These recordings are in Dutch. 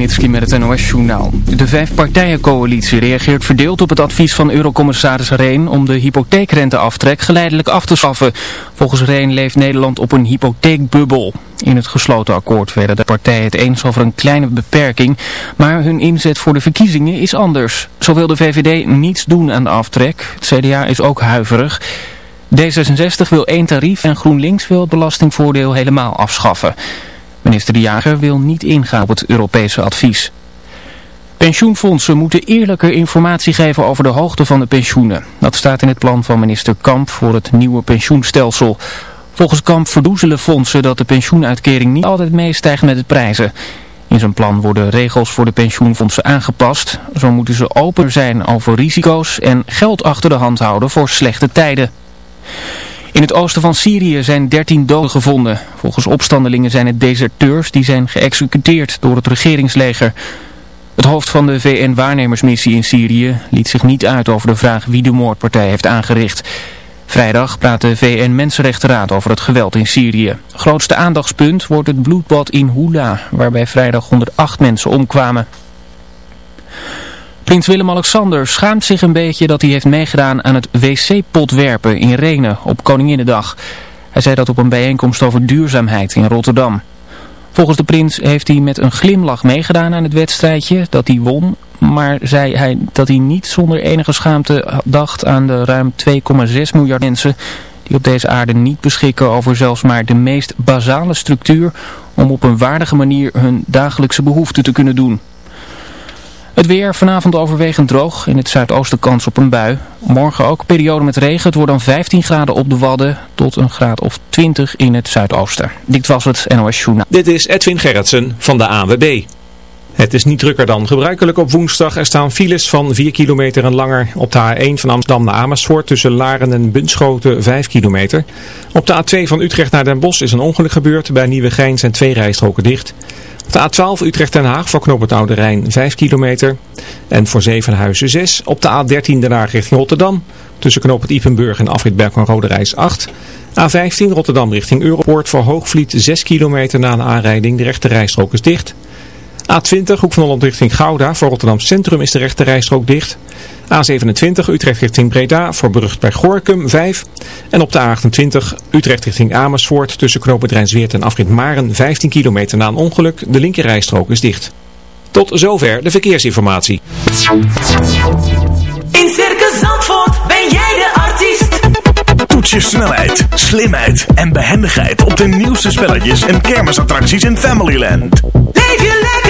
Stubenitski met het NOS-journaal. De vijfpartijencoalitie reageert verdeeld op het advies van eurocommissaris Reen om de hypotheekrenteaftrek geleidelijk af te schaffen. Volgens Reen leeft Nederland op een hypotheekbubbel. In het gesloten akkoord werden de partijen het eens over een kleine beperking, maar hun inzet voor de verkiezingen is anders. Zo wil de VVD niets doen aan de aftrek. Het CDA is ook huiverig. D66 wil één tarief en GroenLinks wil het belastingvoordeel helemaal afschaffen. Minister De Jager wil niet ingaan op het Europese advies. Pensioenfondsen moeten eerlijker informatie geven over de hoogte van de pensioenen. Dat staat in het plan van minister Kamp voor het nieuwe pensioenstelsel. Volgens Kamp verdoezelen fondsen dat de pensioenuitkering niet altijd meestijgt met de prijzen. In zijn plan worden regels voor de pensioenfondsen aangepast. Zo moeten ze open zijn over risico's en geld achter de hand houden voor slechte tijden. In het oosten van Syrië zijn 13 doden gevonden. Volgens opstandelingen zijn het deserteurs die zijn geëxecuteerd door het regeringsleger. Het hoofd van de VN-waarnemersmissie in Syrië liet zich niet uit over de vraag wie de moordpartij heeft aangericht. Vrijdag praat de VN-Mensenrechtenraad over het geweld in Syrië. Grootste aandachtspunt wordt het bloedbad in Hula, waarbij vrijdag 108 mensen omkwamen. Prins Willem-Alexander schaamt zich een beetje dat hij heeft meegedaan aan het wc-potwerpen in Renen op Koninginnedag. Hij zei dat op een bijeenkomst over duurzaamheid in Rotterdam. Volgens de prins heeft hij met een glimlach meegedaan aan het wedstrijdje dat hij won. Maar zei hij dat hij niet zonder enige schaamte dacht aan de ruim 2,6 miljard mensen die op deze aarde niet beschikken over zelfs maar de meest basale structuur om op een waardige manier hun dagelijkse behoeften te kunnen doen. Het weer vanavond overwegend droog. In het zuidoosten kans op een bui. Morgen ook periode met regen. Het wordt dan 15 graden op de Wadden tot een graad of 20 in het zuidoosten. Dit was het NOS Journaal. Dit is Edwin Gerritsen van de AWB. Het is niet drukker dan gebruikelijk op woensdag. Er staan files van 4 kilometer en langer op de A1 van Amsterdam naar Amersfoort tussen Laren en Bunschoten 5 kilometer. Op de A2 van Utrecht naar Den Bosch is een ongeluk gebeurd. Bij Nieuwegein zijn twee rijstroken dicht. De A12 Utrecht-Den Haag voor knoop het Oude Rijn 5 kilometer. En voor Zevenhuizen 6. Op de A13 Den Haag richting Rotterdam. Tussen knoop het Ipenburg en Afrit van Rode Reis 8. A15 Rotterdam richting Europoort voor Hoogvliet 6 kilometer na een aanrijding. De rechte rijstrook is dicht. A20 Hoek van Holland richting Gouda. Voor Rotterdam Centrum is de rechte rijstrook dicht. A27 Utrecht richting Breda voor Brugt bij Gorkum 5. En op de A28 Utrecht richting Amersfoort tussen knooppunt Zweert en afrit Maren 15 kilometer na een ongeluk. De linkerrijstrook is dicht. Tot zover de verkeersinformatie. In Circus Zandvoort ben jij de artiest. Toets je snelheid, slimheid en behendigheid op de nieuwste spelletjes en kermisattracties in Familyland. Leef je lekker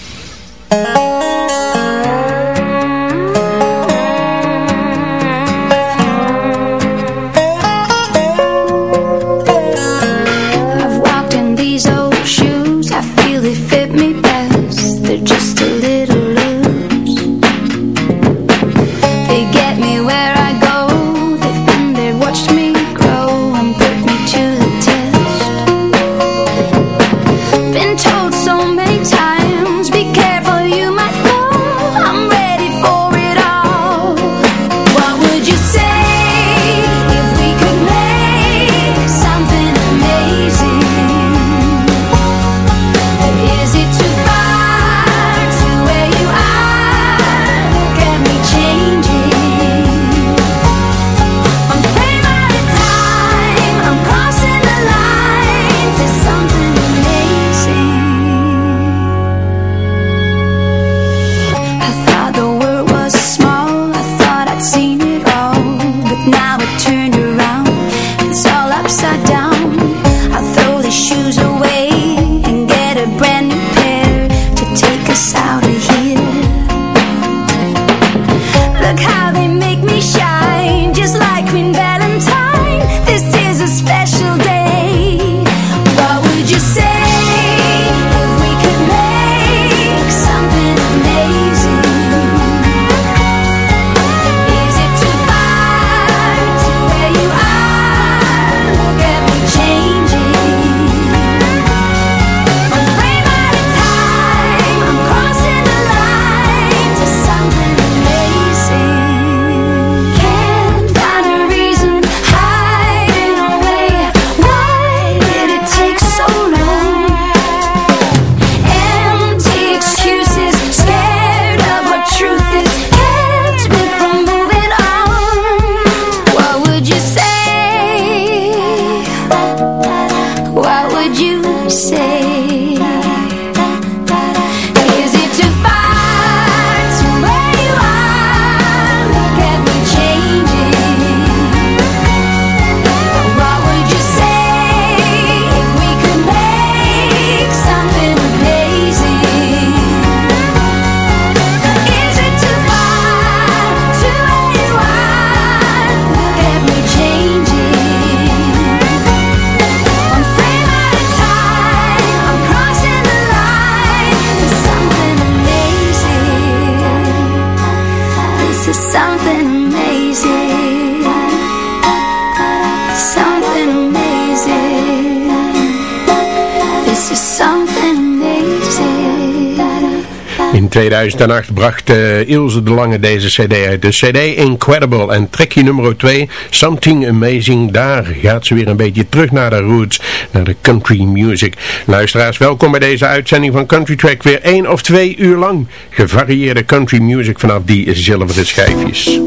2008 bracht uh, Ilse de Lange deze cd uit. De cd Incredible en trekje nummer 2, Something Amazing. Daar gaat ze weer een beetje terug naar de roots, naar de country music. Luisteraars, welkom bij deze uitzending van Country Track. Weer één of twee uur lang gevarieerde country music vanaf die zilveren schijfjes.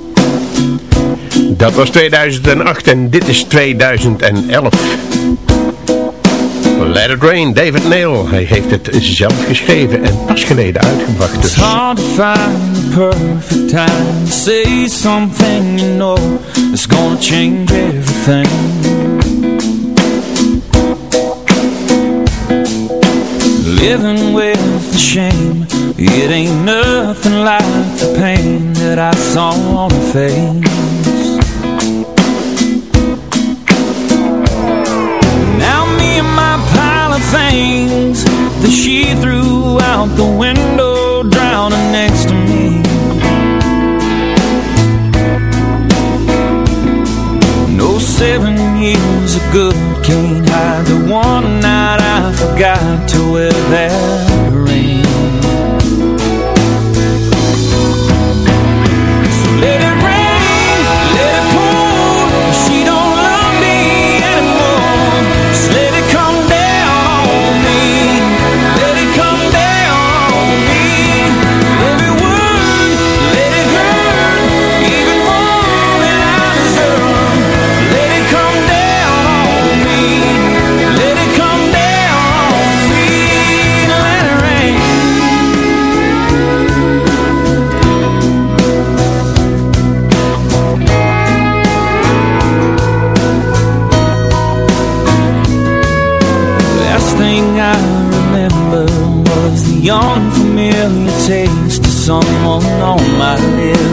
Dat was 2008 en dit is 2011. Let It Rain, David Neil. Hij heeft het zelf geschreven en pas geleden uitgebracht. Dus. It's hard to find the perfect time say something you know It's gonna change everything Living with the shame It ain't nothing like the pain that I saw on her face me pile of things That she threw out the window Drowning next to me. No seven years of good Can't hide the one night I forgot to wear that unfamiliar taste of someone on my lips.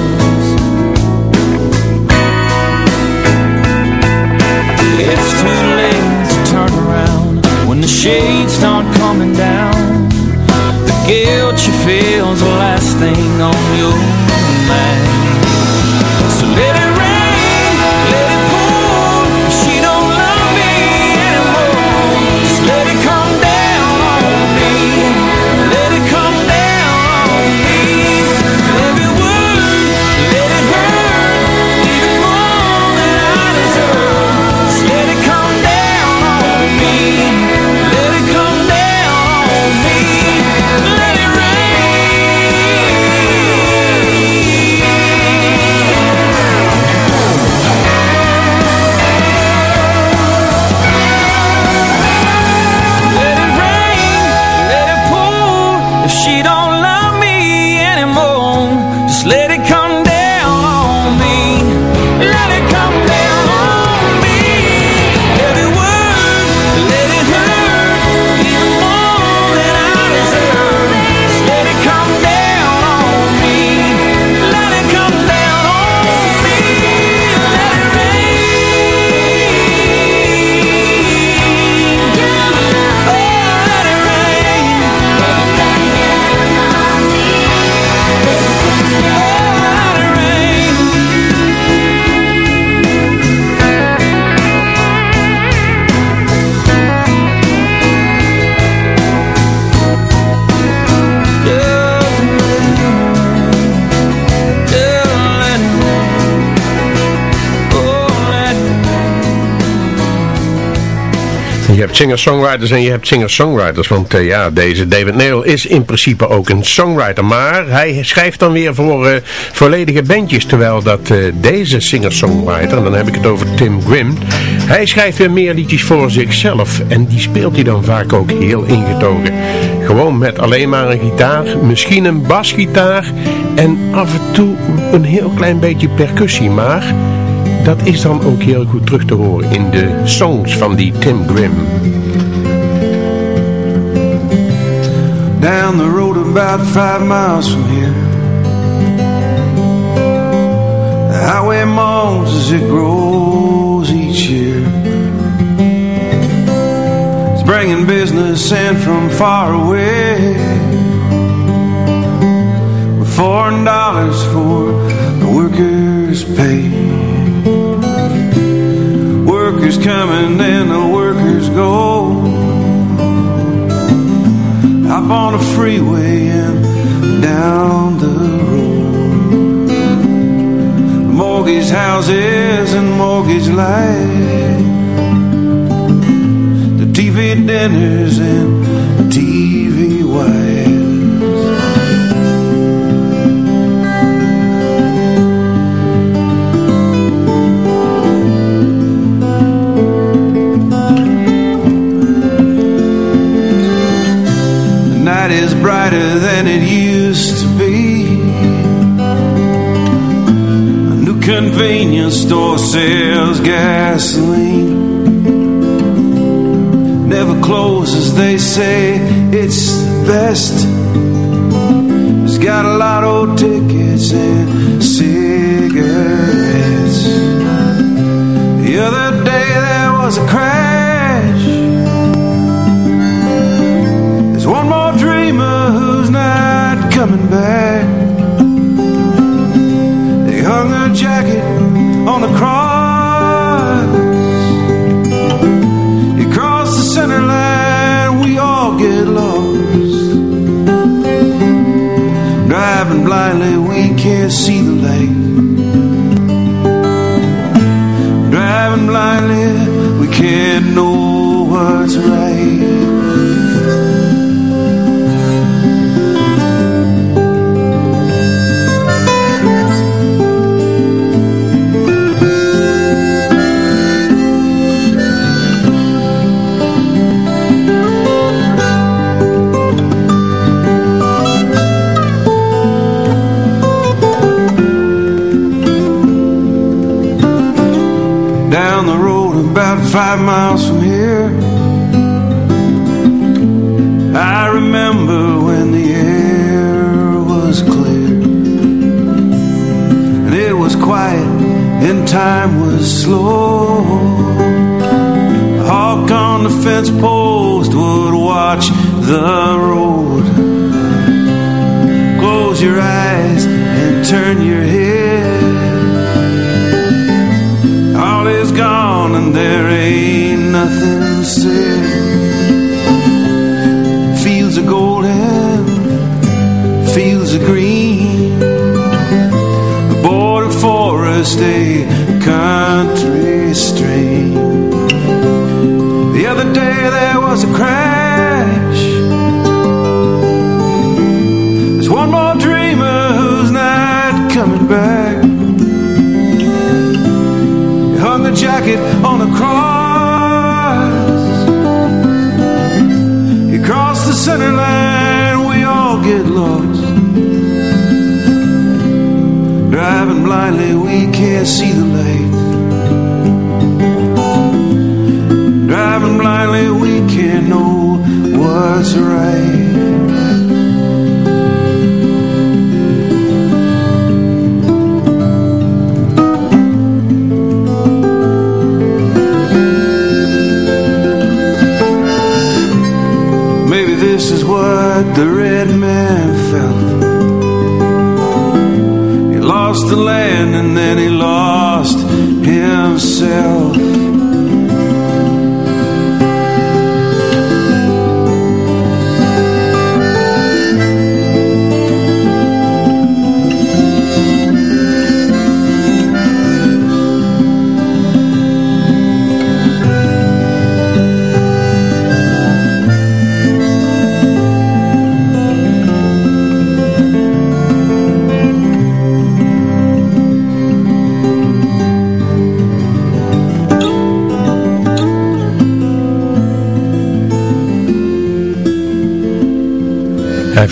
Hebt singer-songwriters en je hebt singer-songwriters. Want eh, ja, deze David Neil is in principe ook een songwriter. Maar hij schrijft dan weer voor eh, volledige bandjes. Terwijl dat eh, deze singer-songwriter, en dan heb ik het over Tim Grimm. Hij schrijft weer meer liedjes voor zichzelf. En die speelt hij dan vaak ook heel ingetogen. Gewoon met alleen maar een gitaar, misschien een basgitaar. En af en toe een heel klein beetje percussie. Maar dat is dan ook heel goed terug te horen in de songs van die Tim Grimm. Down the road about five miles from here The highway moans as it grows each year It's bringing business in from far away With foreign dollars for the workers pay. Workers coming and the workers go. Up on the freeway and down the road. Mortgage houses and mortgage lights. The TV dinners and TV wives. Brighter than it used to be. A new convenience store sells gasoline. Never closes, they say it's the best. It's got a lot of tickets and cigarettes. The other day there was a crash.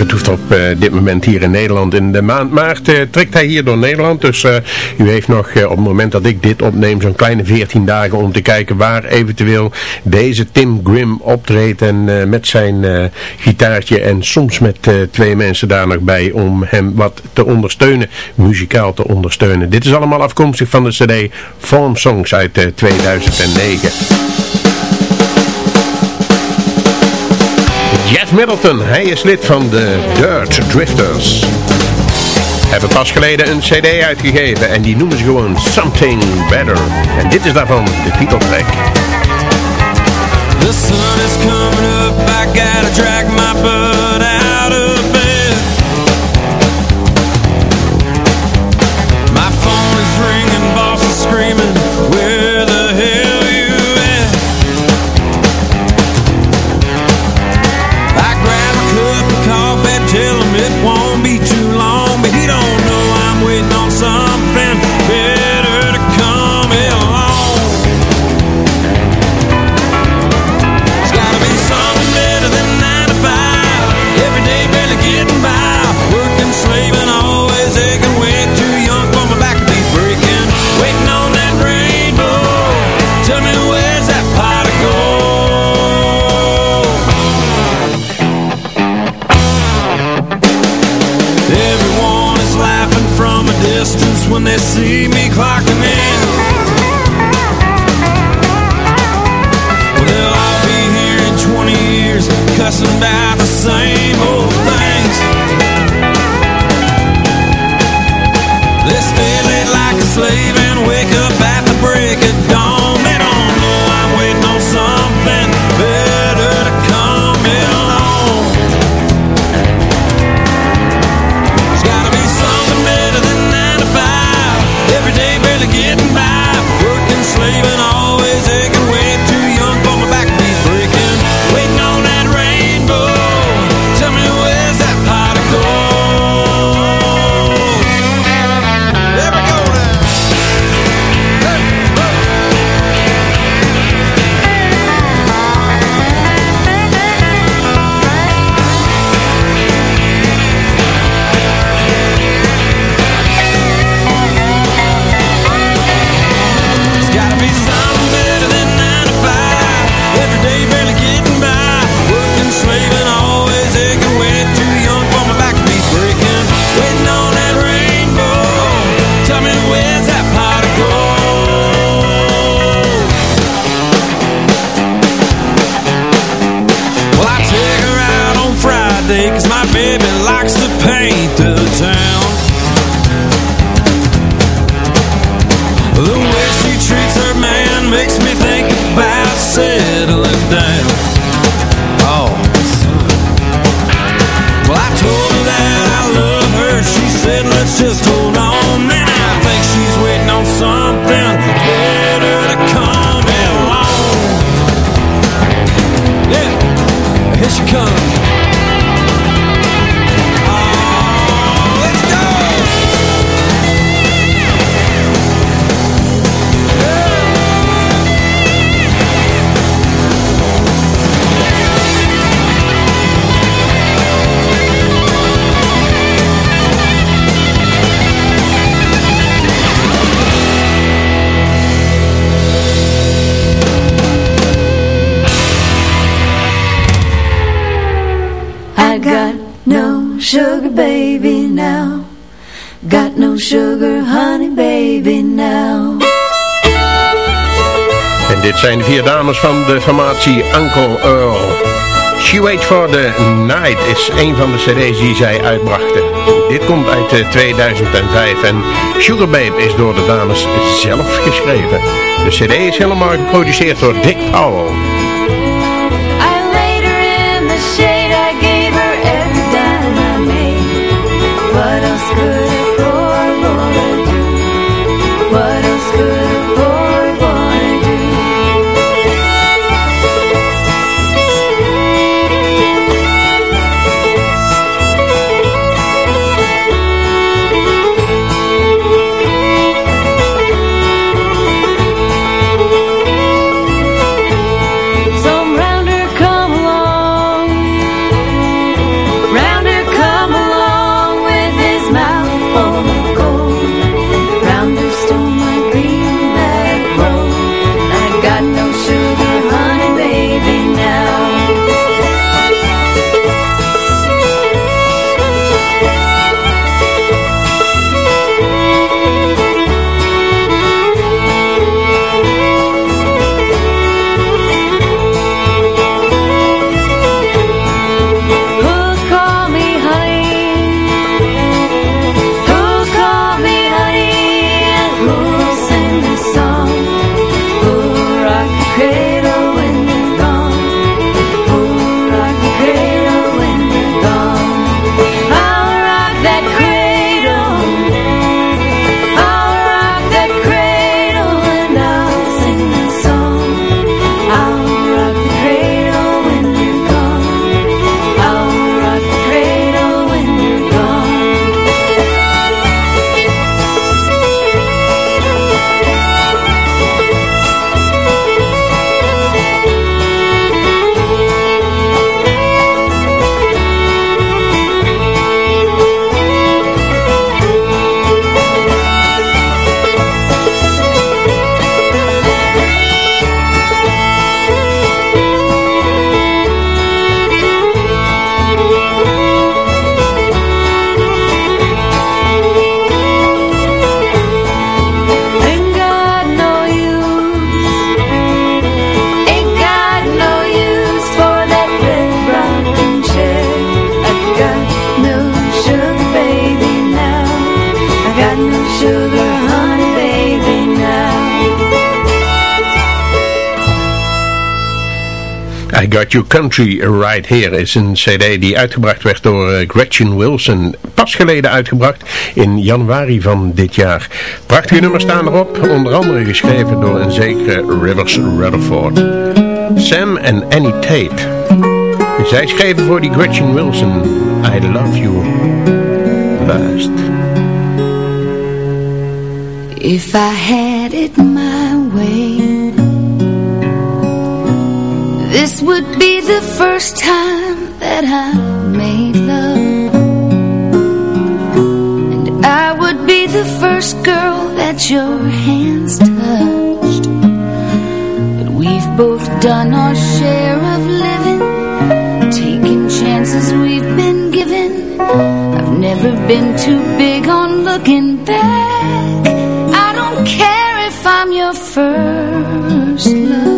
Hij vertoeft op eh, dit moment hier in Nederland. In de maand maart eh, trekt hij hier door Nederland. Dus eh, u heeft nog op het moment dat ik dit opneem zo'n kleine 14 dagen om te kijken waar eventueel deze Tim Grimm optreedt. En met zijn gitaartje en soms met twee mensen daar nog bij om hem wat te ondersteunen. Muzikaal te ondersteunen. Dit is allemaal afkomstig van de cd Form Songs uit 2009. Jeff Middleton. Hij is lid van de Dirt Drifters. Hebben pas geleden een cd uitgegeven en die noemen ze gewoon Something Better. En dit is daarvan de titeltrack. The sun is coming up, I gotta drag my butt out of bed My phone is ringing, boss is screaming see me clocking in. Well, I'll be here in 20 years Cussing about the same old things. They stay late like a slave And wake up at the break of it Dit zijn de vier dames van de formatie Uncle Earl. She Wait for the Night is een van de cd's die zij uitbrachten. Dit komt uit eh, 2005 en Sugar Babe is door de dames zelf geschreven. De cd is helemaal geproduceerd door Dick Powell. good. Your Country Right Here is een cd die uitgebracht werd door eh, Gretchen Wilson. Pas geleden uitgebracht in januari van dit jaar. Prachtige nummers staan erop, onder andere geschreven door een zekere Rivers Rutherford. Sam en Annie Tate. Zij schreven voor die Gretchen Wilson I Love You Last. If I had it my This would be the first time that I made love. And I would be the first girl that your hands touched. But we've both done our share of living Taking chances we've been given. I've never been too big on looking back. I don't care if I'm your first love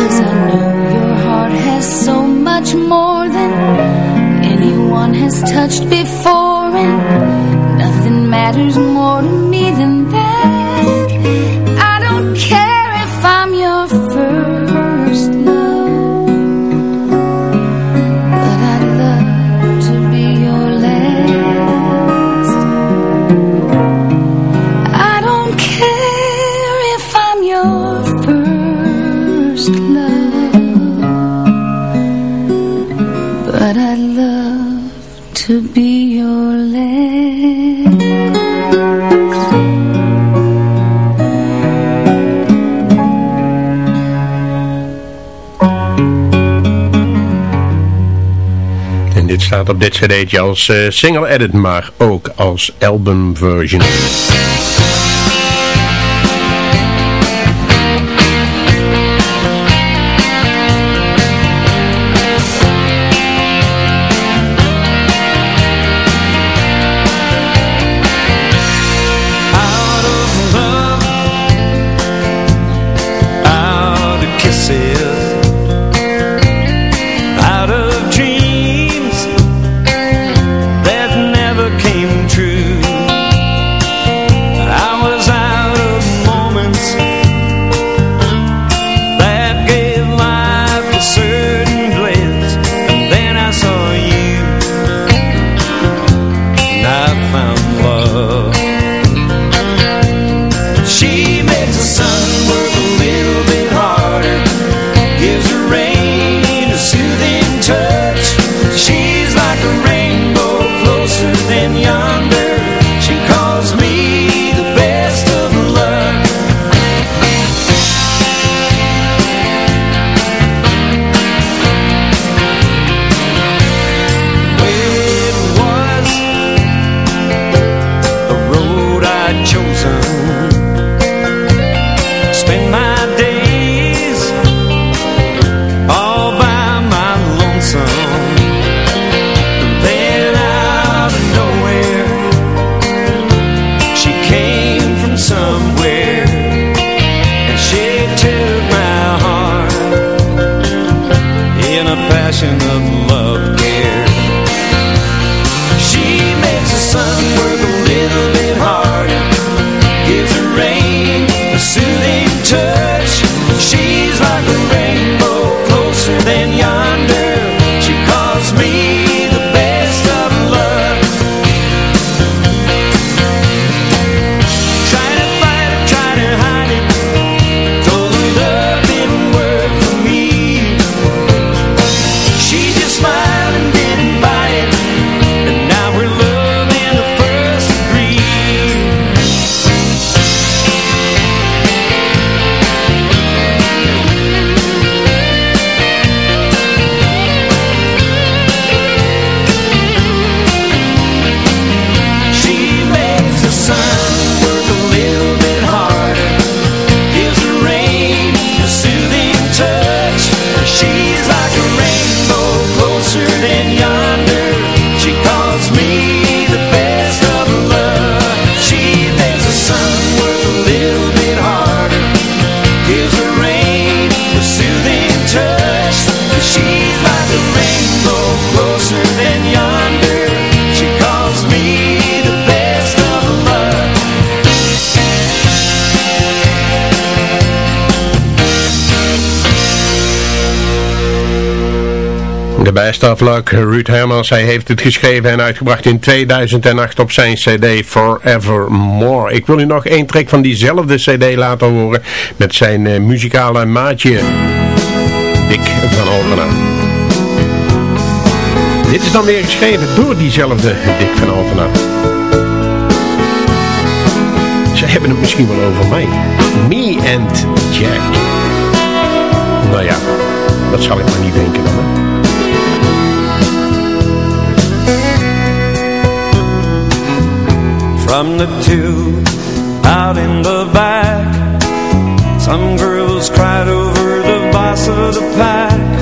Cause I know your heart has so much more than anyone has touched before And nothing matters more to me than staat op dit cd'tje als eh, single edit, maar ook als album Best of Luck. Ruud Hermans, hij heeft het geschreven en uitgebracht in 2008 op zijn cd Forevermore. Ik wil u nog één track van diezelfde cd laten horen met zijn eh, muzikale maatje Dick van Altena. Dit is dan weer geschreven door diezelfde Dick van Altena. Ze hebben het misschien wel over mij. Me and Jack. Nou ja, dat zal ik maar niet denken dan. from the tube out in the back. Some girls cried over the boss of the pack.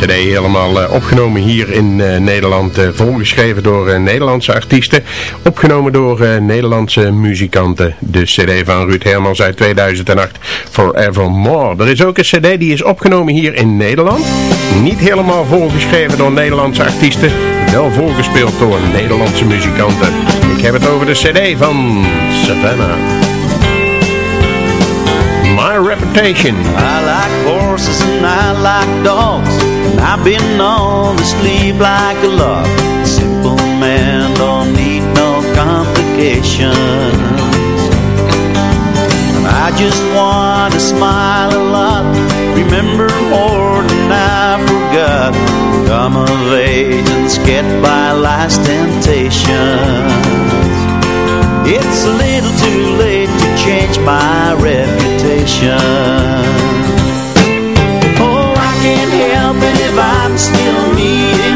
Cd helemaal eh, opgenomen hier in eh, Nederland. Uh, volgeschreven door Nederlandse artiesten. Opgenomen door Nederlandse muzikanten. De cd van Ruud Hermans uit 2008, Forevermore. Er is ook een cd die is opgenomen hier in Nederland. Niet helemaal volgeschreven door Nederlandse artiesten. Wel volgespeeld door Nederlandse muzikanten. Ik heb het over de cd van Savannah. Reputation. I like horses and I like dogs. And I've been known to sleep like a log. Simple man don't need no complications. I just want to smile a lot. Remember more than I forgot. Come of age and get by life's temptations. It's a little too late change my reputation. Oh, I can't help it if I'm still me.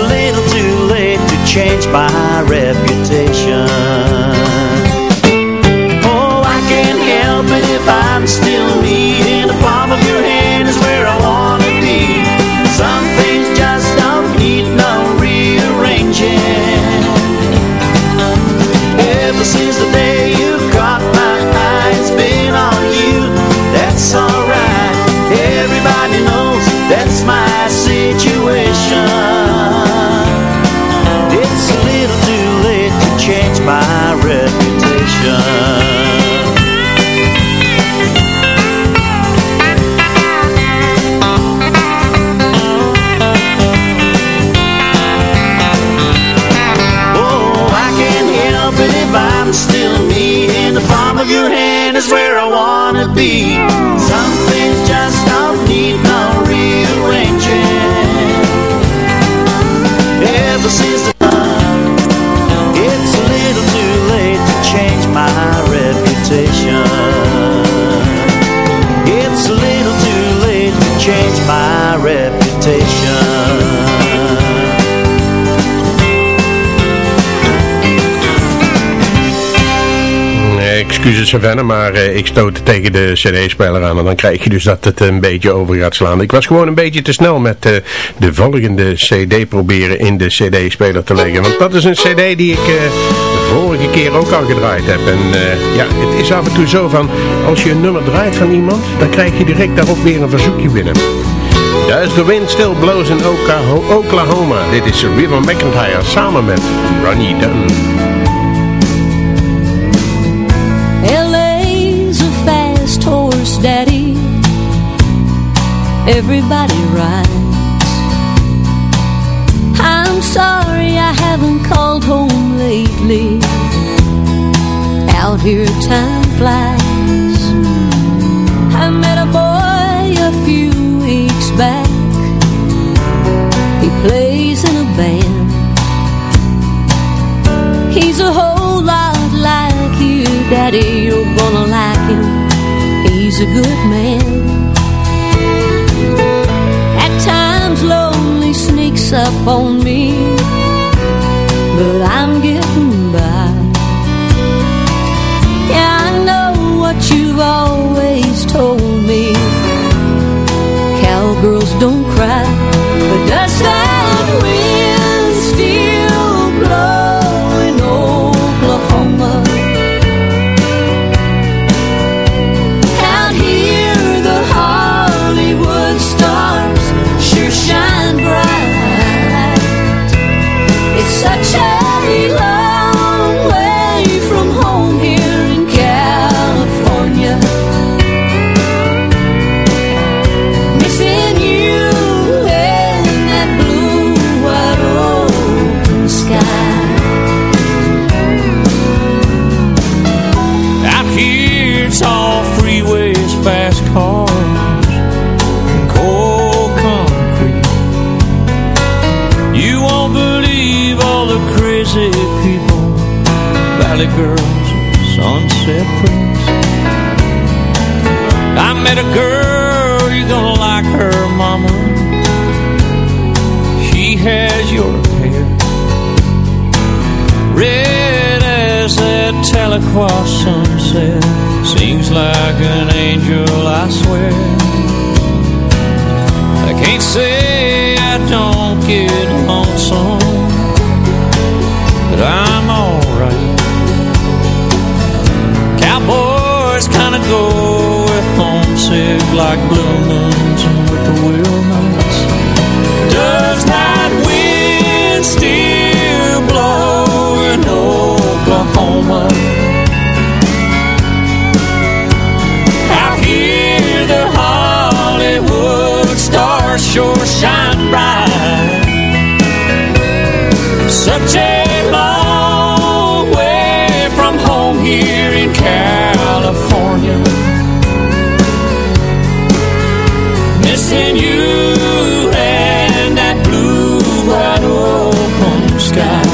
A little too late to change my reputation. Oh, I can't help it if I'm still Excuses Savannah, maar eh, ik stoot tegen de cd-speler aan en dan krijg je dus dat het een beetje over gaat slaan. Ik was gewoon een beetje te snel met eh, de volgende cd proberen in de cd-speler te leggen. Want dat is een cd die ik eh, de vorige keer ook al gedraaid heb. En ja, het is af en toe zo van, als je een nummer draait van iemand, dan krijg je direct daarop weer een verzoekje binnen. Does the wind still blows in Oklahoma? Dit is River McIntyre samen met Ronnie Dunn. Everybody rides. I'm sorry I haven't called home lately. Out here time flies. I met a boy a few weeks back. He plays in a band. He's a whole lot like you, Daddy. You're gonna like him. He's a good man. Up on girls, sunset prints. I met a girl, you're gonna like her, mama. She has your hair, red as that Tahlequah sunset. Seems like an angel, I swear. I can't say I don't get lonesome, but I'm alright. Homesick like blue moons and whippoorwill nights. Does that wind still blow in Oklahoma? Out here the Hollywood stars sure shine bright. Such a long way from home here in California. Missing you and that blue wide open oh, sky.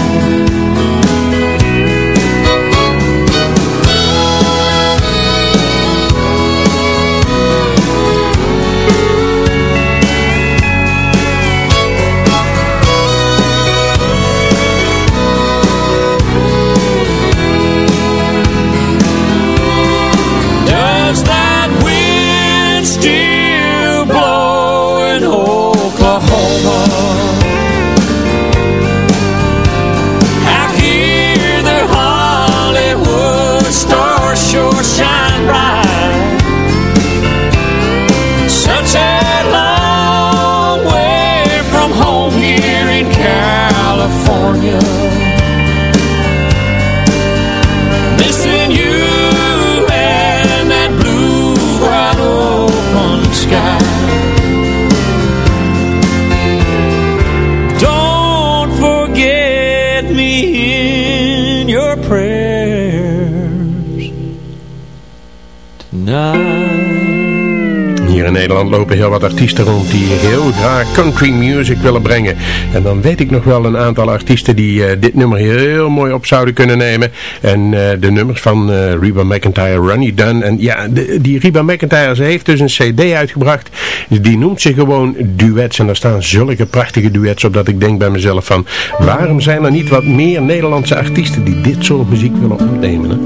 Nederland lopen heel wat artiesten rond die heel graag country music willen brengen. En dan weet ik nog wel een aantal artiesten die eh, dit nummer heel mooi op zouden kunnen nemen. En eh, de nummers van eh, Reba McIntyre, Ronnie Dunn. En ja, die Reba McIntyre, ze heeft dus een cd uitgebracht. Die noemt zich gewoon duets. En daar staan zulke prachtige duets op dat ik denk bij mezelf van... Waarom zijn er niet wat meer Nederlandse artiesten die dit soort muziek willen opnemen? Hè?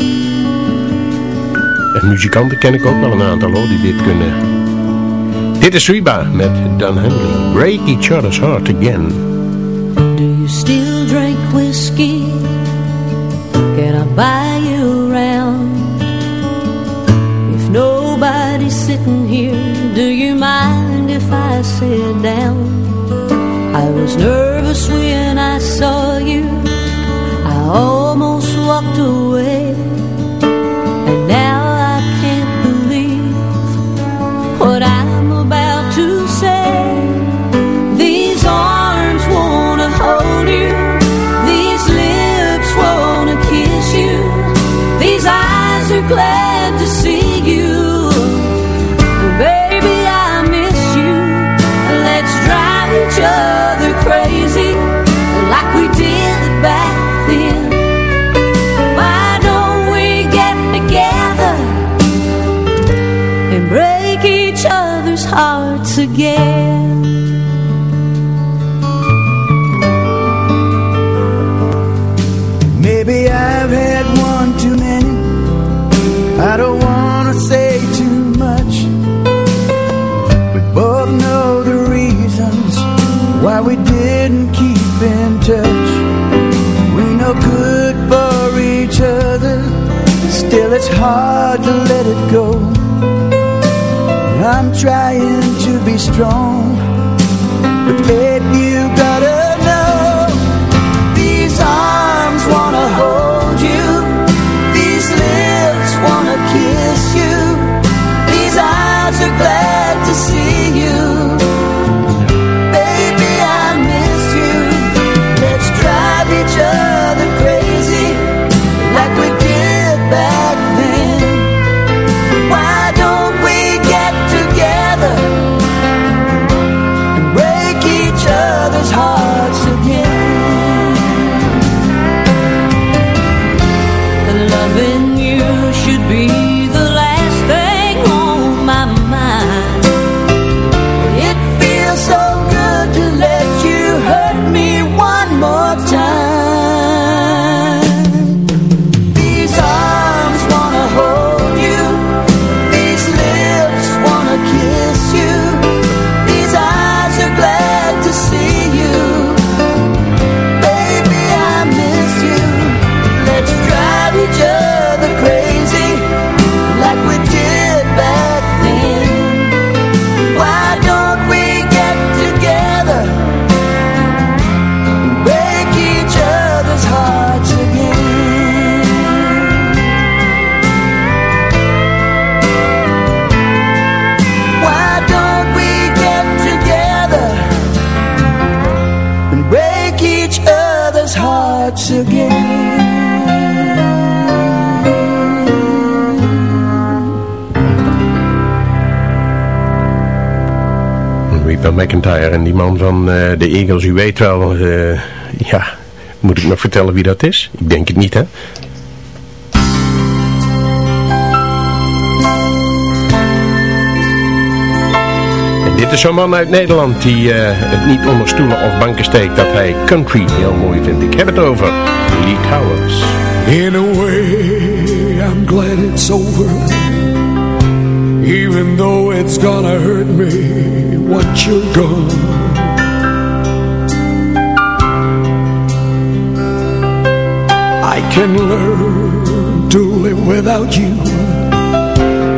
En muzikanten ken ik ook wel een aantal hoor, die dit kunnen... Dit is Reba met Don Henley. Break each other's heart again. Do you still drink whiskey? Can I buy you around? If nobody's sitting here, do you mind if I sit down? I was nervous when I saw you. I almost walked away. Strong, Reba McIntyre en die man van eh, de Eagles, u weet wel, eh, ja, moet ik nog vertellen wie dat is? Ik denk het niet, hè? Dit is zo'n man uit Nederland die eh, het niet onder stoelen of banken steekt dat hij country heel mooi vindt. Ik heb het over Lee Towers. In a way, I'm glad it's over. Even though it's gonna hurt me once you're gone. I can learn to live without you.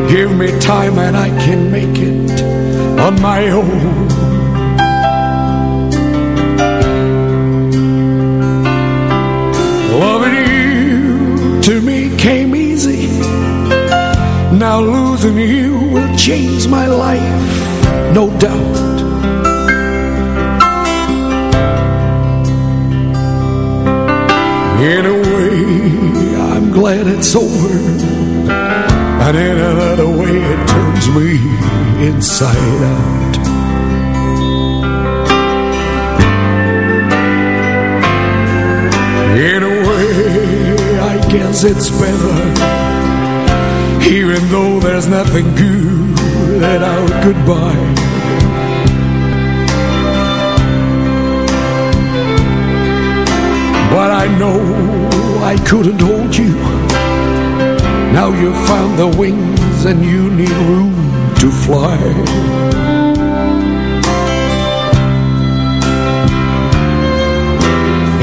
Give me time and I can make it on my own. You will change my life, no doubt. In a way, I'm glad it's over. And in another way, it turns me inside out. In a way, I guess it's better. Even though there's nothing good at our goodbye. But I know I couldn't hold you. Now you've found the wings and you need room to fly.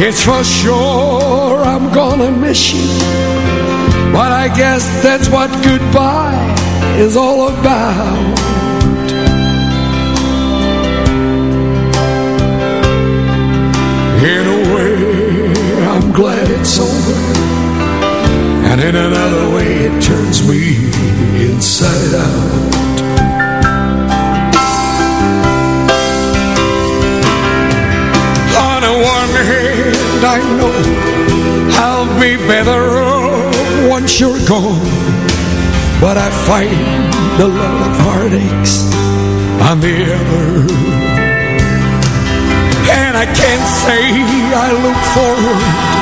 It's for sure I'm gonna miss you. But I guess that's what goodbye is all about. In a way, I'm glad it's over. And in another way, it turns me inside out. On one hand, I know I'll be better off once you're gone. But I find a lot of heartaches on the other. And I can't say I look forward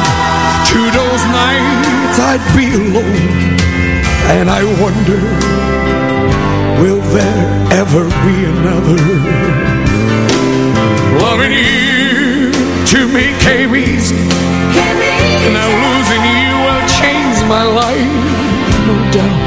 to those nights I'd be alone. And I wonder, will there ever be another? Loving you to me came easy. Now losing you will change my life, no doubt.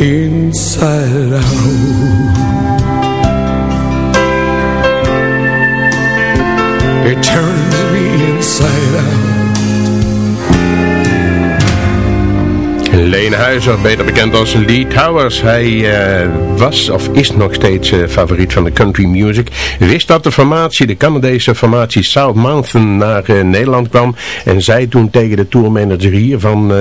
inside out. It turns me inside out. Leen Huizer, beter bekend als Lee Towers. Hij eh, was of is nog steeds eh, favoriet van de country music. Wist dat de formatie, de Canadese formatie South Mountain naar eh, Nederland kwam. En zei toen tegen de tourmanager hier van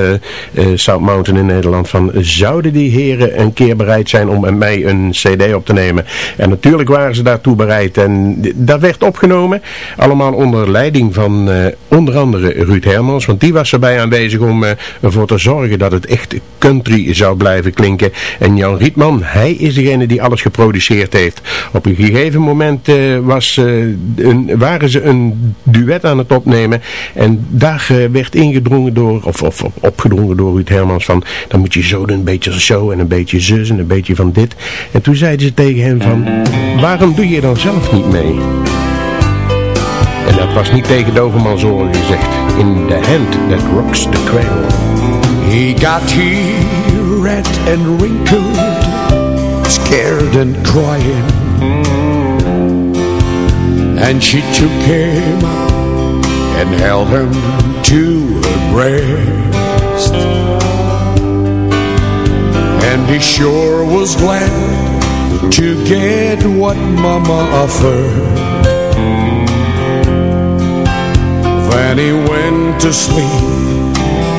South Mountain in Nederland van... Zouden die heren een keer bereid zijn om mij een cd op te nemen? En natuurlijk waren ze daartoe bereid. En dat werd opgenomen. Allemaal onder leiding van onder andere Ruud Hermans. Want die was erbij aanwezig om ervoor te zorgen dat het echt country zou blijven klinken. En Jan Rietman, hij is degene die alles geproduceerd heeft. Op een gegeven moment uh, was, een, waren ze een duet aan het opnemen. En daar uh, werd ingedrongen door, of, of, opgedrongen door Ruud Hermans van, dan moet je zo doen, een beetje zo en een beetje zus en een beetje van dit. En toen zeiden ze tegen hem van, waarom doe je dan zelf niet mee? En dat was niet tegen Dovermans oren gezegd. In the hand that rocks the cradle. He got here red and wrinkled, scared and crying. And she took him up and held him to her breast. And he sure was glad to get what Mama offered. Then he went to sleep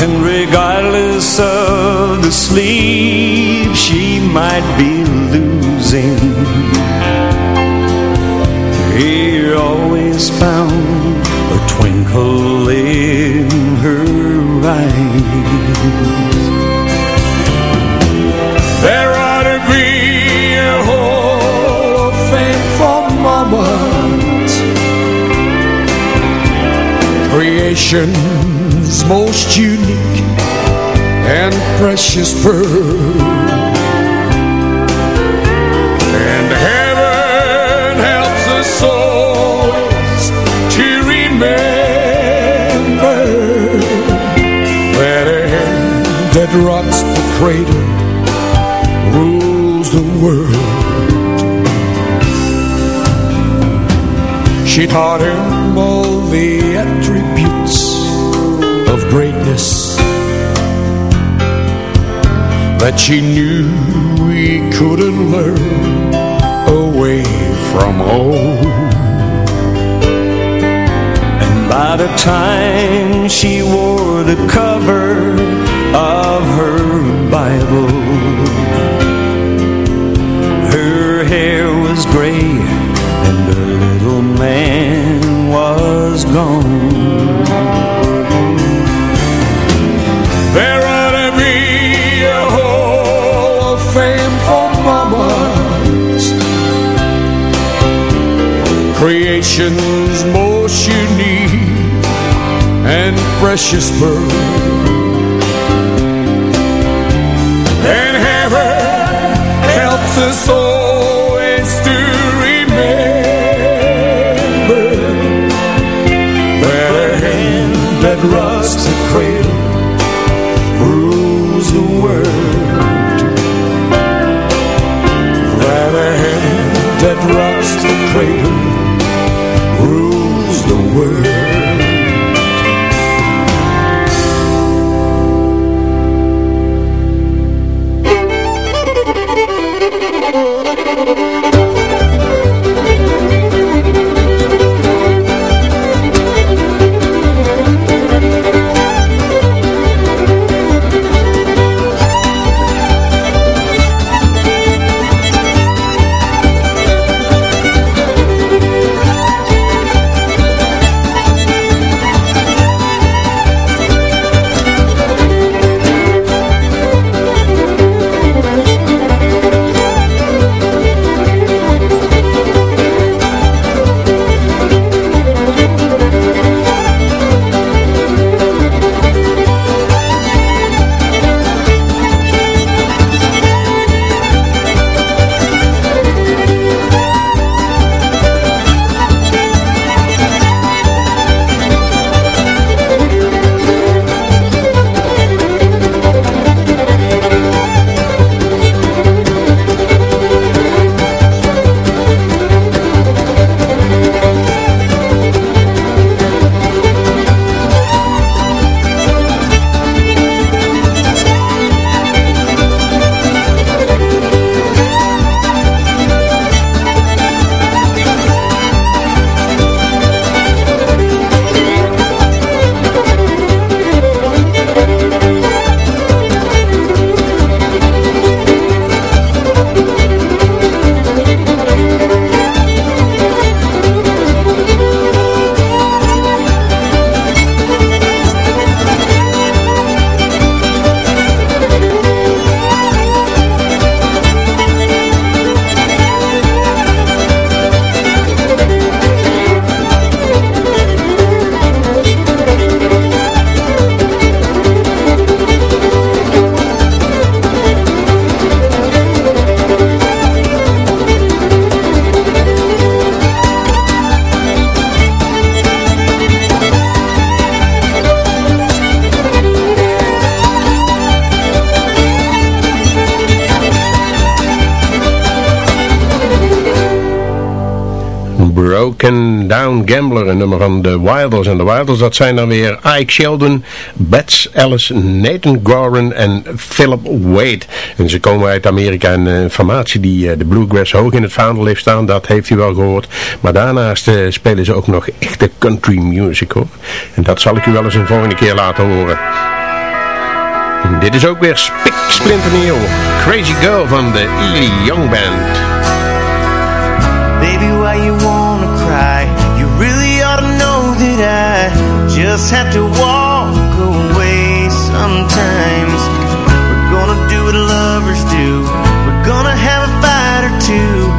And regardless of the sleep she might be losing, he always found a twinkle in her eyes. There ought to be a hall of fame for mamas. Creation's most unique and precious pearl. And heaven helps us always to remember that hand that rocks the cradle rules the world. She taught him all the attributes of greatness that she knew he couldn't learn away from home. And by the time she wore the cover Creation's most unique and precious bird. And heaven helps us always Gambler, een nummer van de Wilders. En de Wilders, dat zijn dan weer Ike Sheldon, Bets Ellis, Nathan Goran en Philip Wade. En ze komen uit Amerika en een formatie die de bluegrass hoog in het vaandel heeft staan, dat heeft u wel gehoord. Maar daarnaast spelen ze ook nog echte country music hoor. En dat zal ik u wel eens een volgende keer laten horen. En dit is ook weer spik splinternieuw. Crazy Girl van de Ely Young Band. Baby, why you wanna just have to walk away sometimes. We're gonna do what lovers do. We're gonna have a fight or two.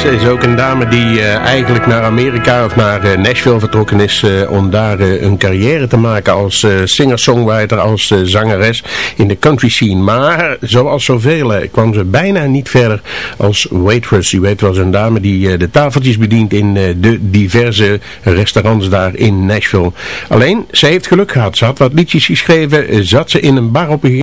Ze is ook een dame die eh, eigenlijk naar Amerika of naar eh, Nashville vertrokken is eh, om daar een carrière te maken als singer-songwriter, als zangeres in de country scene. Maar zoals zoveel kwam ze bijna niet verder als waitress. U weet wel, zo'n dame die de tafeltjes bedient in de diverse restaurants daar in Nashville. Alleen, ze heeft geluk gehad. Ze had wat liedjes geschreven, zat ze in een bar op een